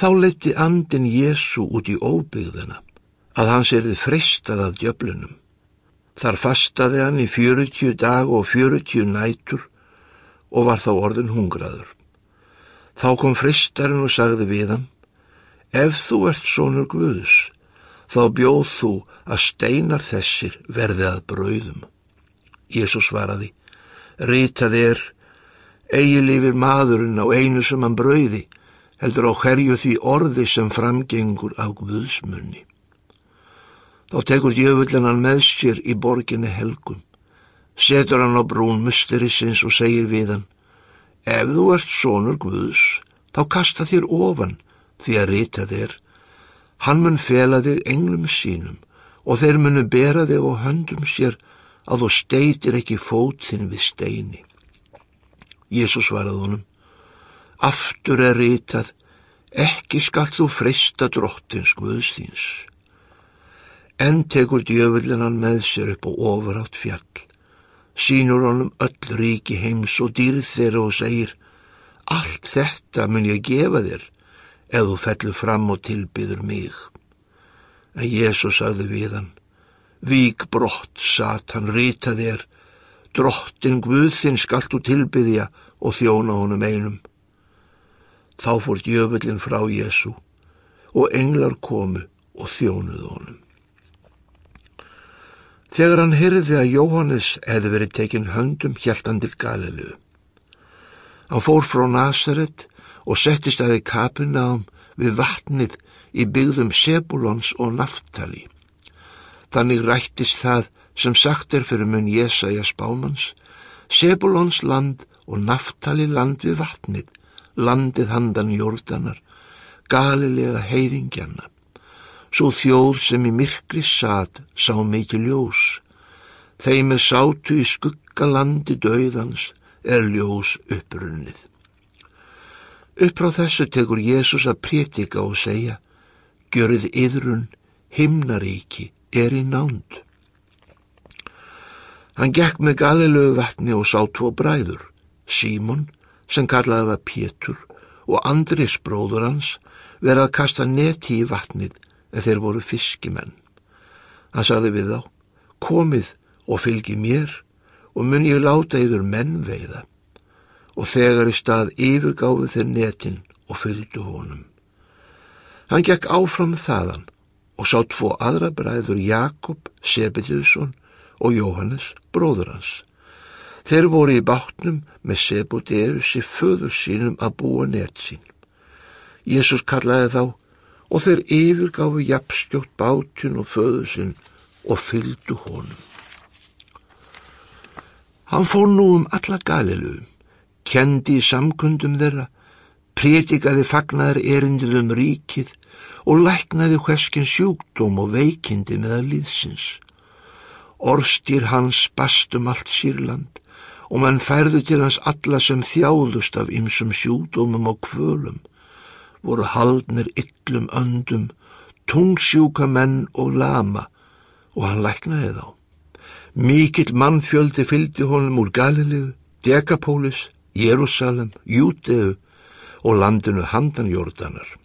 Þá leti andin Jésu út í óbyggðina, að hans erði freistað af djöflunum. Þar fastaði hann í fjörutíu dag og fjörutíu nætur og var þá orðin hungraður. Þá kom fristarinn og sagði við hann, ef þú ert sonur Guðs, þá bjóð þú að steinar þessir verði að brauðum. Jésús svaraði, ritað er, eigi lifir maðurinn á einu sem hann brauði, heldur á herju því orði sem framgengur á Guðsmunni. Þá tekur djöfullin hann með sér í borginni helgum, setur hann á brún musterisins og segir við hann, ef þú ert sonur Guðs, þá kasta þér ofan því að rita þér, hann mun fela þig englum sínum og þeir munu bera þig á höndum sér að þú steitir ekki fót þinn við steini. Jésús svarað honum, aftur er ritað, ekki skall þú frista drottins Guðsþýns. En tekur djöfullin hann með sér upp á ofurátt fjall, sínur honum öll ríki heims og dýrð þeirra og segir, allt þetta mun ég gefa þér ef þú fellur fram og tilbyður mig. En Jésús sagði við hann, vík brott, satan, rita þér, drottin Guðþinn skallt þú tilbyðja og þjóna honum einum. Þá fór djöfullin frá Jésu og englar komu og þjónuð honum. Þegar hann hyrði að Jóhannes hefði verið tekinn höndum hjæltan til Galilu. Hann fór frá Nazaret og settist aðeins kapinnaðum við vatnið í byggðum Sebulons og Naftali. Þannig rættist það sem sagt er fyrir mun Jésaja spámans, Sebulons land og Naftali land við vatnið, landið handan jórdanar, galilega heiðingjanna. Svo þjóð sem í myrkri sat sá mikið ljós. Þeim er sátu í skuggalandi döðans er ljós upprunnið. Upp frá þessu tekur Jésús að prétika og segja Gjörið yðrun, himnaríki er í nánd. Hann gekk með galilögu vatni og sá tvo bræður, Símon, sem kallaði var Pétur, og Andris bróður hans, verið að kasta neti í vatnið en þeir voru fiskimenn. Hann sagði við þá, komið og fylgi mér og mun ég láta yfir menn veiða. Og þegar í stað yfirgáfi þeir netin og fylgdu honum. Hann gekk áfram þaðan og sá tvo aðra bræður Jakob, Sebediusson og Jóhannes, bróður hans. Þeir voru í bátnum með Sebodeusi föður sínum að búa net sín. Jésús kallaði þá og þeir yfirgáfu jafnstjótt bátun og föðu sinn og fylgdu honum. Hann fór nú um alla galilu, kendi í samkundum þeirra, prétikaði fagnaðar erindið um ríkið og læknaði hverskinn sjúkdóm og veikindi meðal líðsins. Orstýr hans bastum allt sírland og mann færðu til hans alla sem þjáðust af ymsum sjúkdómum og kvölum voru haldnir yllum öndum, tungsjúka menn og lama og hann læknaði þá. Mikill mannfjöldi fylgdi honum úr Galilegu, Dekapólis, Jérúsalem, Júteu og landinu Handanjórdanar.